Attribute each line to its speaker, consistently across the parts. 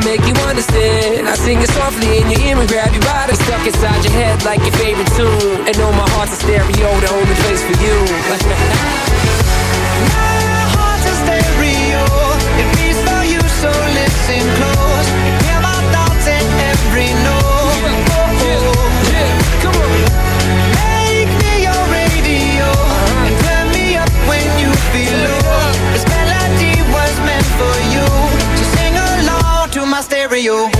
Speaker 1: to make you understand. I sing it softly in your ear and grab you by stuck inside your head like your favorite tune. And know my heart's a stereo, the only place for you.
Speaker 2: you.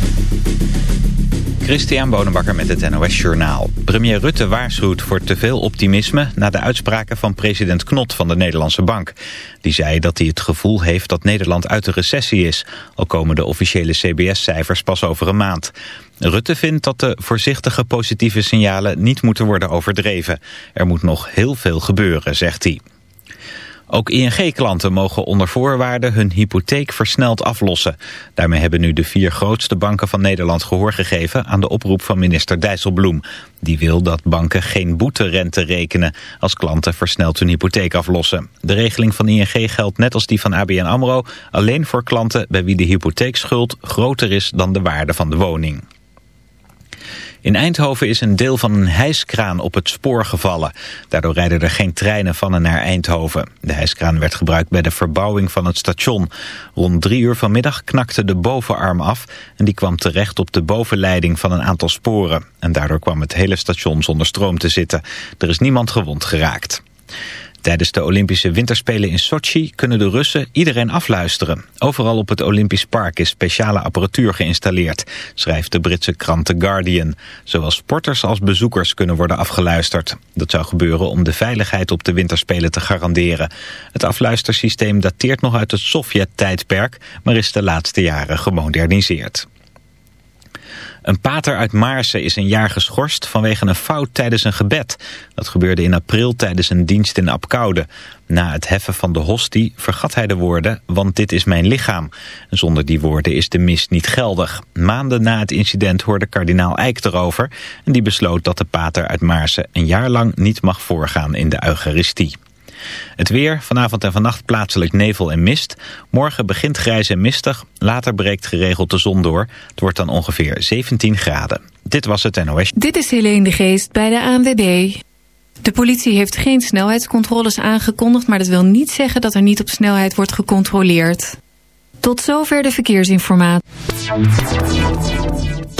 Speaker 3: Christian Bonenbakker met het NOS Journaal. Premier Rutte waarschuwt voor te veel optimisme... na de uitspraken van president Knot van de Nederlandse Bank. Die zei dat hij het gevoel heeft dat Nederland uit de recessie is... al komen de officiële CBS-cijfers pas over een maand. Rutte vindt dat de voorzichtige positieve signalen niet moeten worden overdreven. Er moet nog heel veel gebeuren, zegt hij. Ook ING-klanten mogen onder voorwaarden hun hypotheek versneld aflossen. Daarmee hebben nu de vier grootste banken van Nederland gehoor gegeven aan de oproep van minister Dijsselbloem. Die wil dat banken geen boeterente rekenen als klanten versneld hun hypotheek aflossen. De regeling van ING geldt net als die van ABN AMRO alleen voor klanten bij wie de hypotheekschuld groter is dan de waarde van de woning. In Eindhoven is een deel van een hijskraan op het spoor gevallen. Daardoor rijden er geen treinen van en naar Eindhoven. De hijskraan werd gebruikt bij de verbouwing van het station. Rond drie uur vanmiddag knakte de bovenarm af... en die kwam terecht op de bovenleiding van een aantal sporen. En daardoor kwam het hele station zonder stroom te zitten. Er is niemand gewond geraakt. Tijdens de Olympische Winterspelen in Sochi kunnen de Russen iedereen afluisteren. Overal op het Olympisch Park is speciale apparatuur geïnstalleerd, schrijft de Britse krant The Guardian. Zowel sporters als bezoekers kunnen worden afgeluisterd. Dat zou gebeuren om de veiligheid op de Winterspelen te garanderen. Het afluistersysteem dateert nog uit het Sovjet-tijdperk, maar is de laatste jaren gemoderniseerd. Een pater uit Maarsen is een jaar geschorst vanwege een fout tijdens een gebed. Dat gebeurde in april tijdens een dienst in Apkoude. Na het heffen van de hostie vergat hij de woorden, want dit is mijn lichaam. Zonder die woorden is de mis niet geldig. Maanden na het incident hoorde kardinaal Eijk erover... en die besloot dat de pater uit Maarsen een jaar lang niet mag voorgaan in de Eucharistie. Het weer, vanavond en vannacht plaatselijk nevel en mist. Morgen begint grijs en mistig, later breekt geregeld de zon door. Het wordt dan ongeveer 17 graden. Dit was het NOS.
Speaker 4: Dit is Helene de Geest bij de ANWB. De politie heeft geen snelheidscontroles aangekondigd... maar dat wil niet zeggen dat er niet op snelheid wordt gecontroleerd. Tot zover de verkeersinformatie.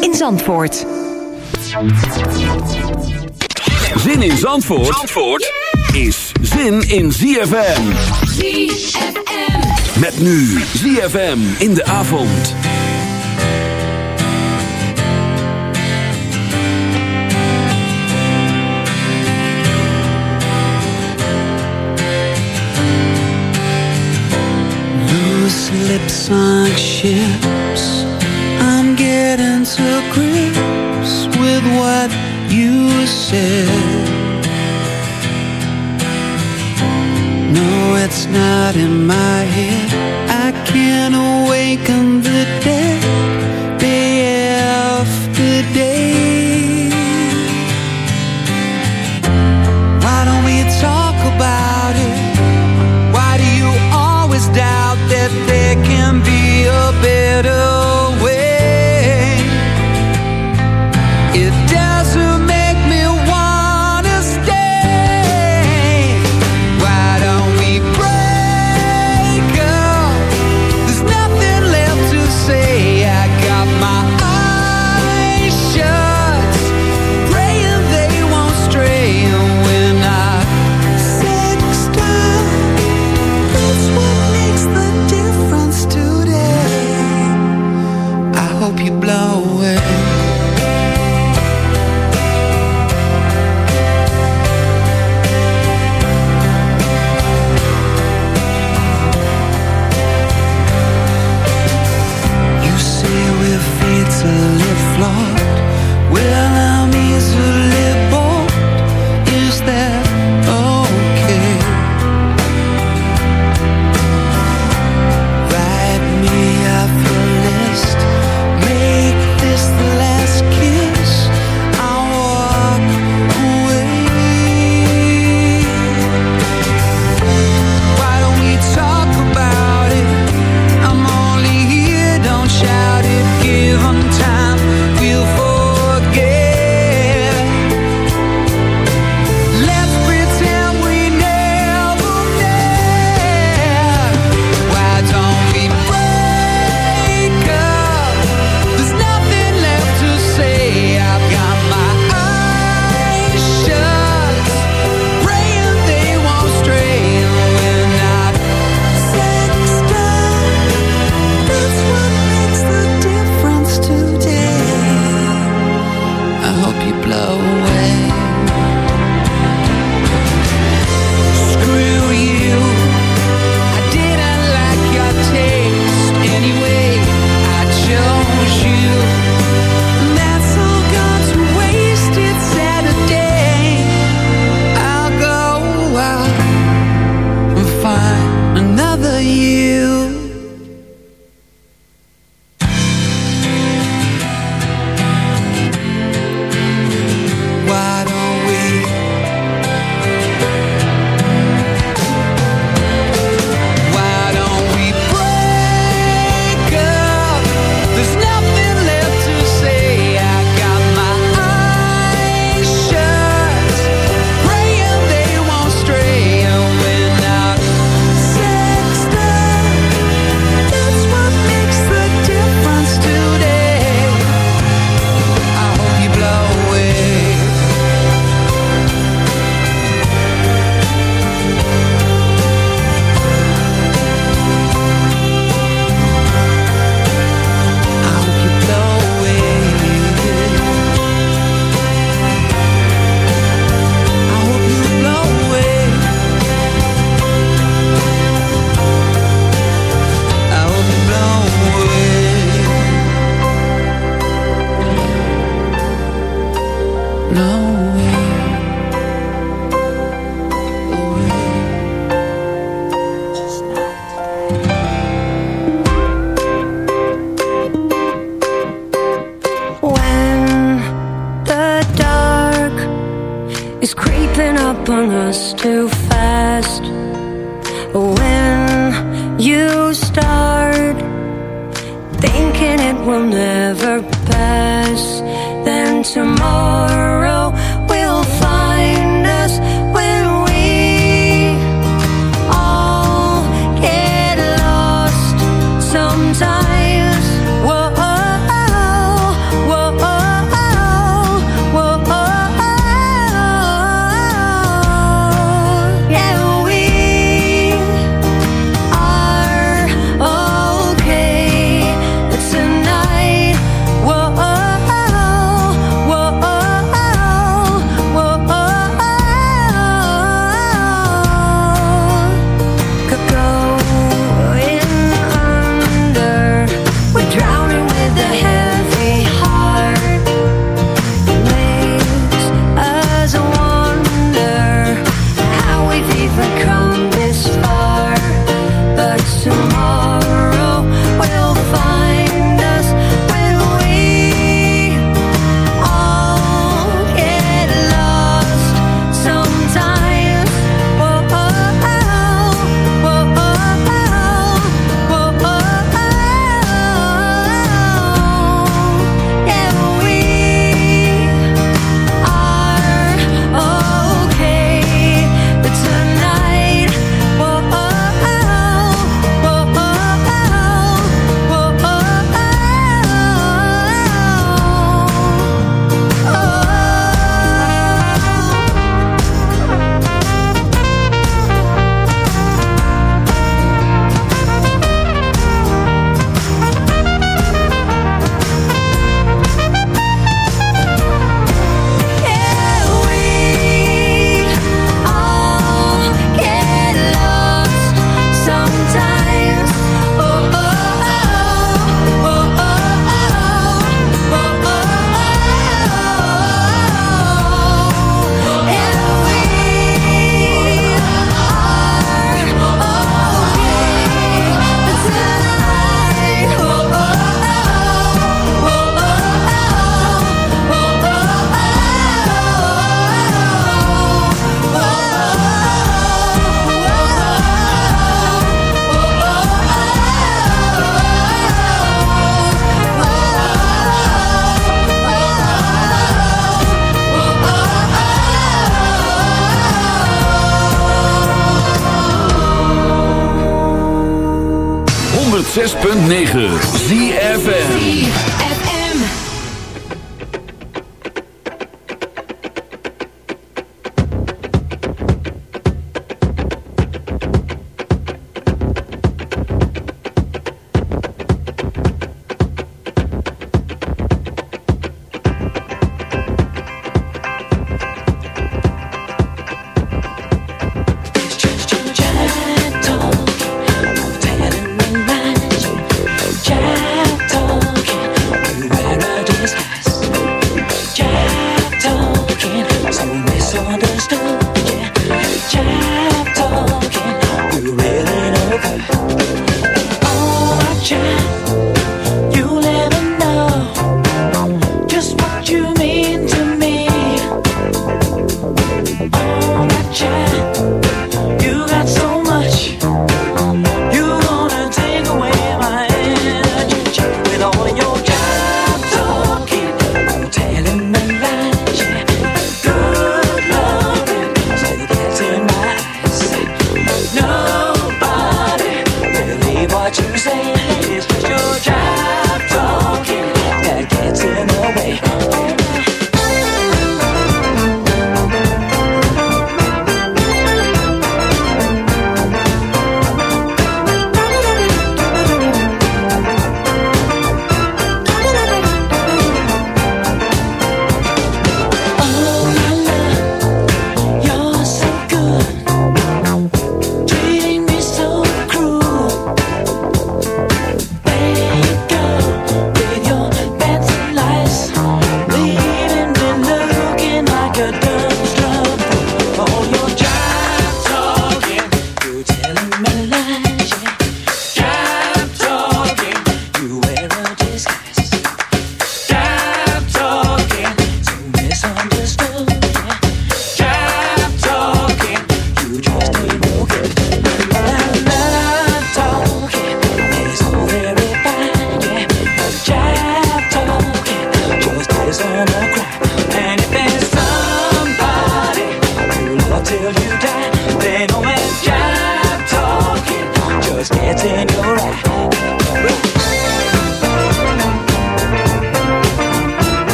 Speaker 5: in Zandvoort.
Speaker 6: Zin in Zandvoort, Zandvoort is zin in ZFM.
Speaker 7: ZFM.
Speaker 6: Met nu ZFM in de avond.
Speaker 2: Loose lips on ships. I'm to grips with what you said. No, it's not in my head. I can't awaken the dead day after day. Why don't we talk about it? Why do you always doubt that there can be a better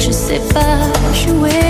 Speaker 8: je sais pas jouer.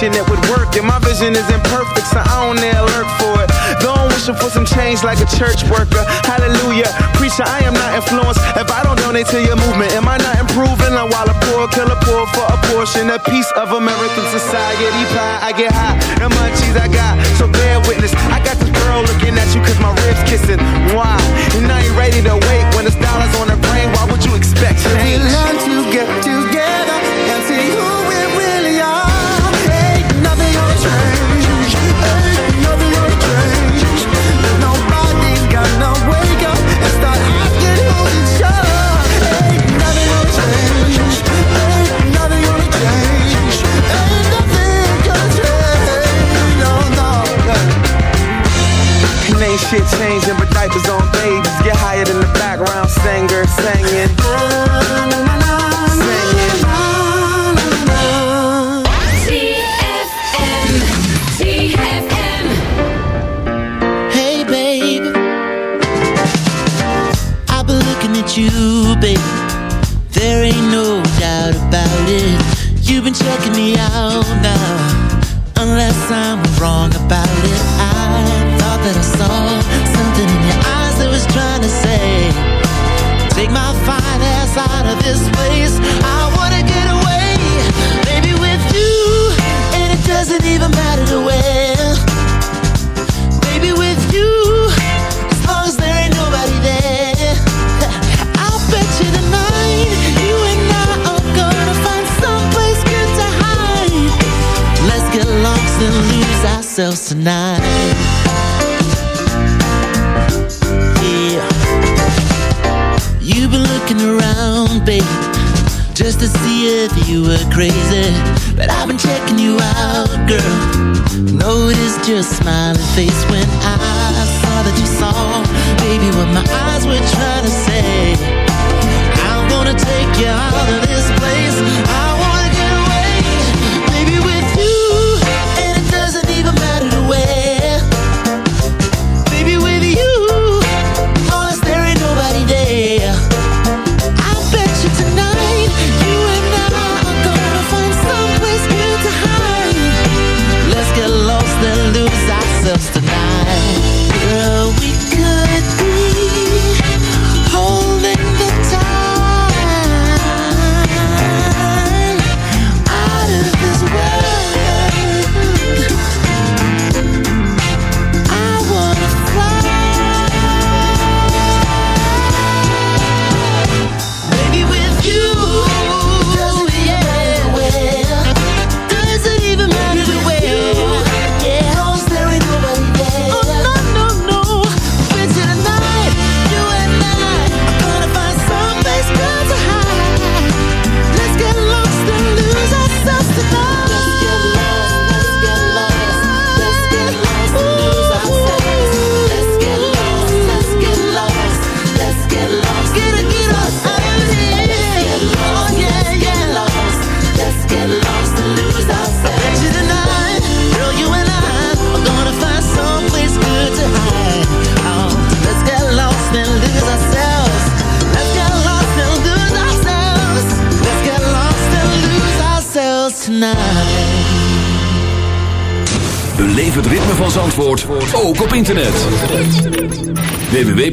Speaker 9: wishing it would work, and my vision is imperfect, so I don't dare lurk for it. Though I'm wishing for some change like a church worker.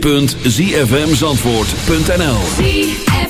Speaker 10: www.zfmzandvoort.nl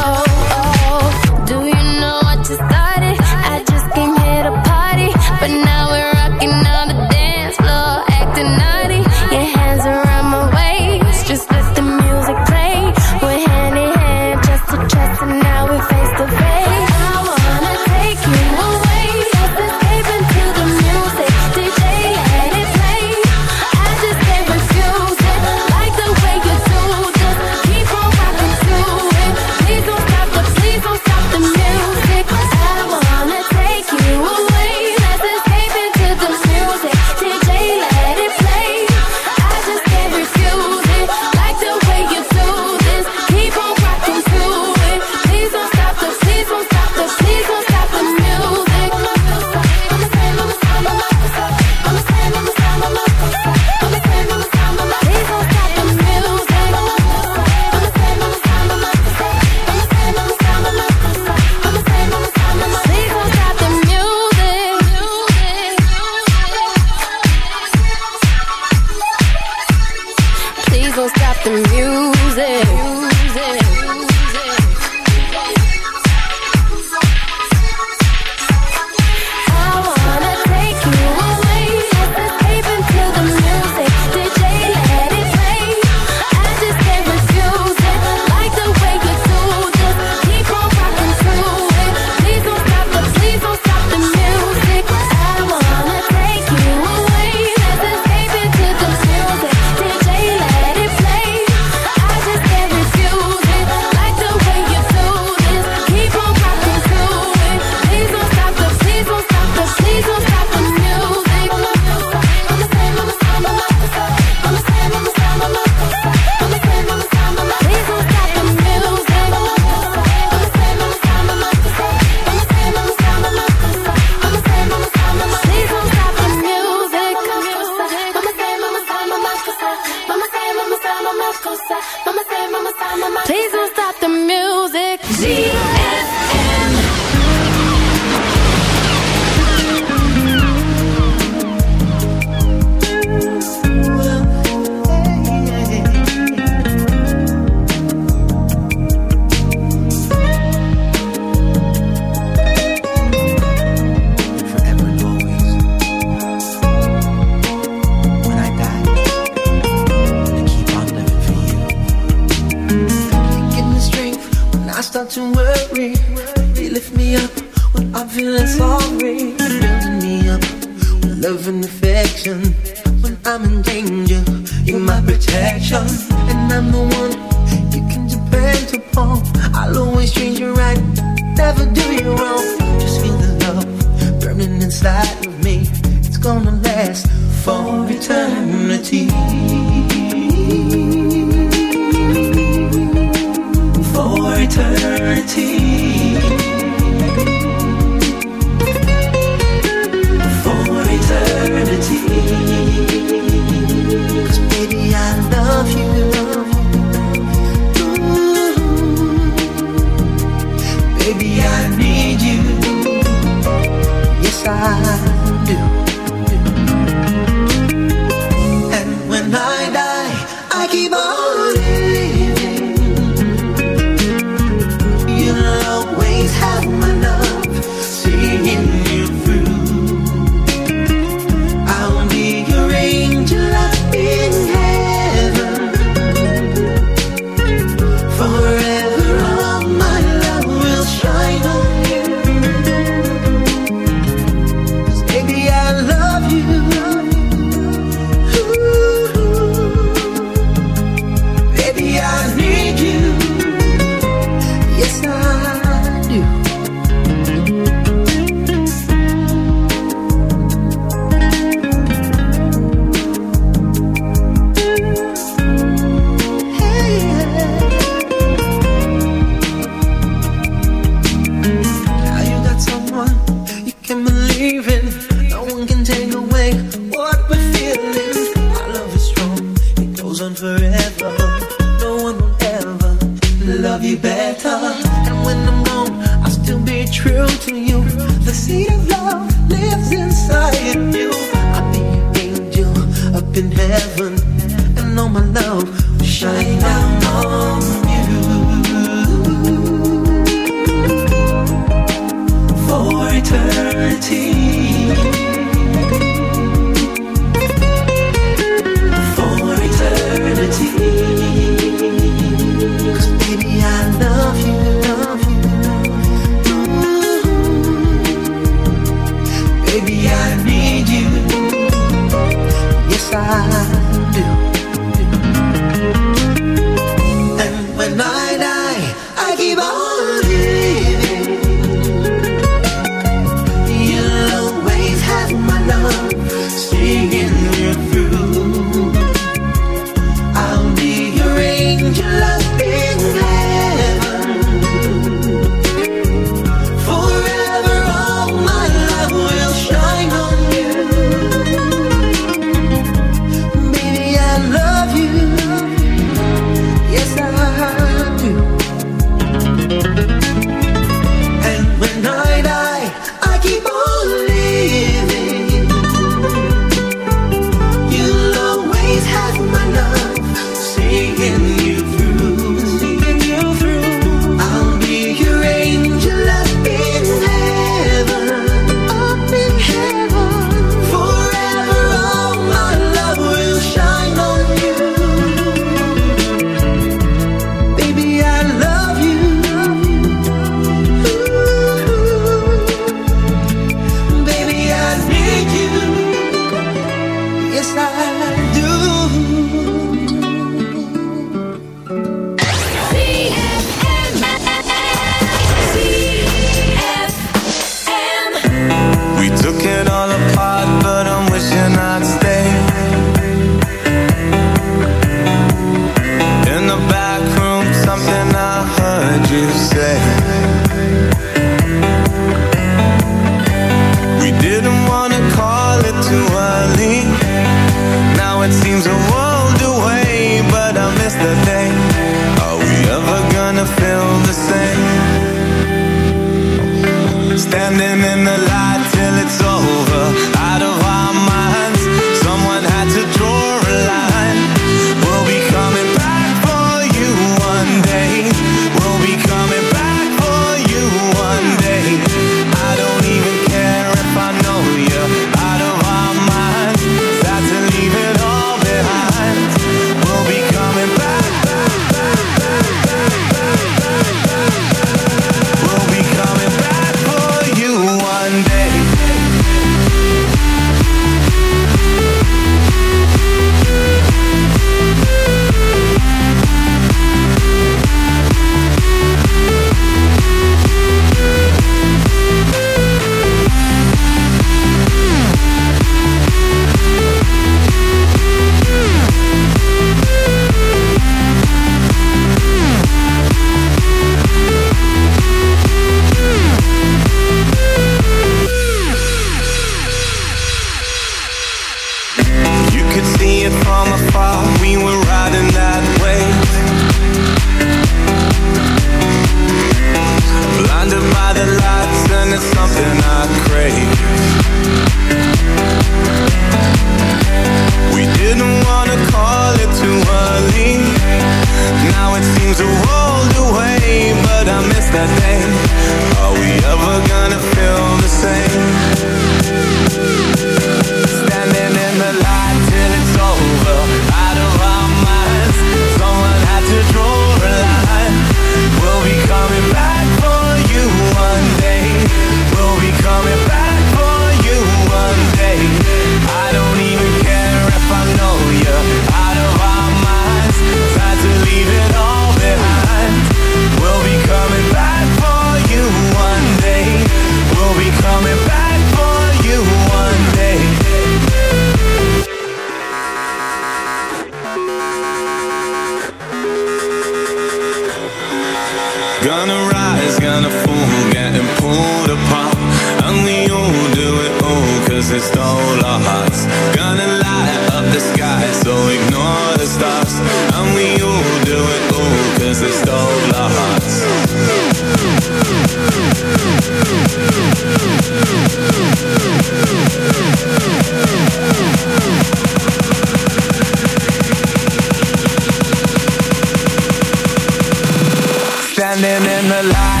Speaker 11: alive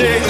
Speaker 10: shake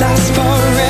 Speaker 12: last forever.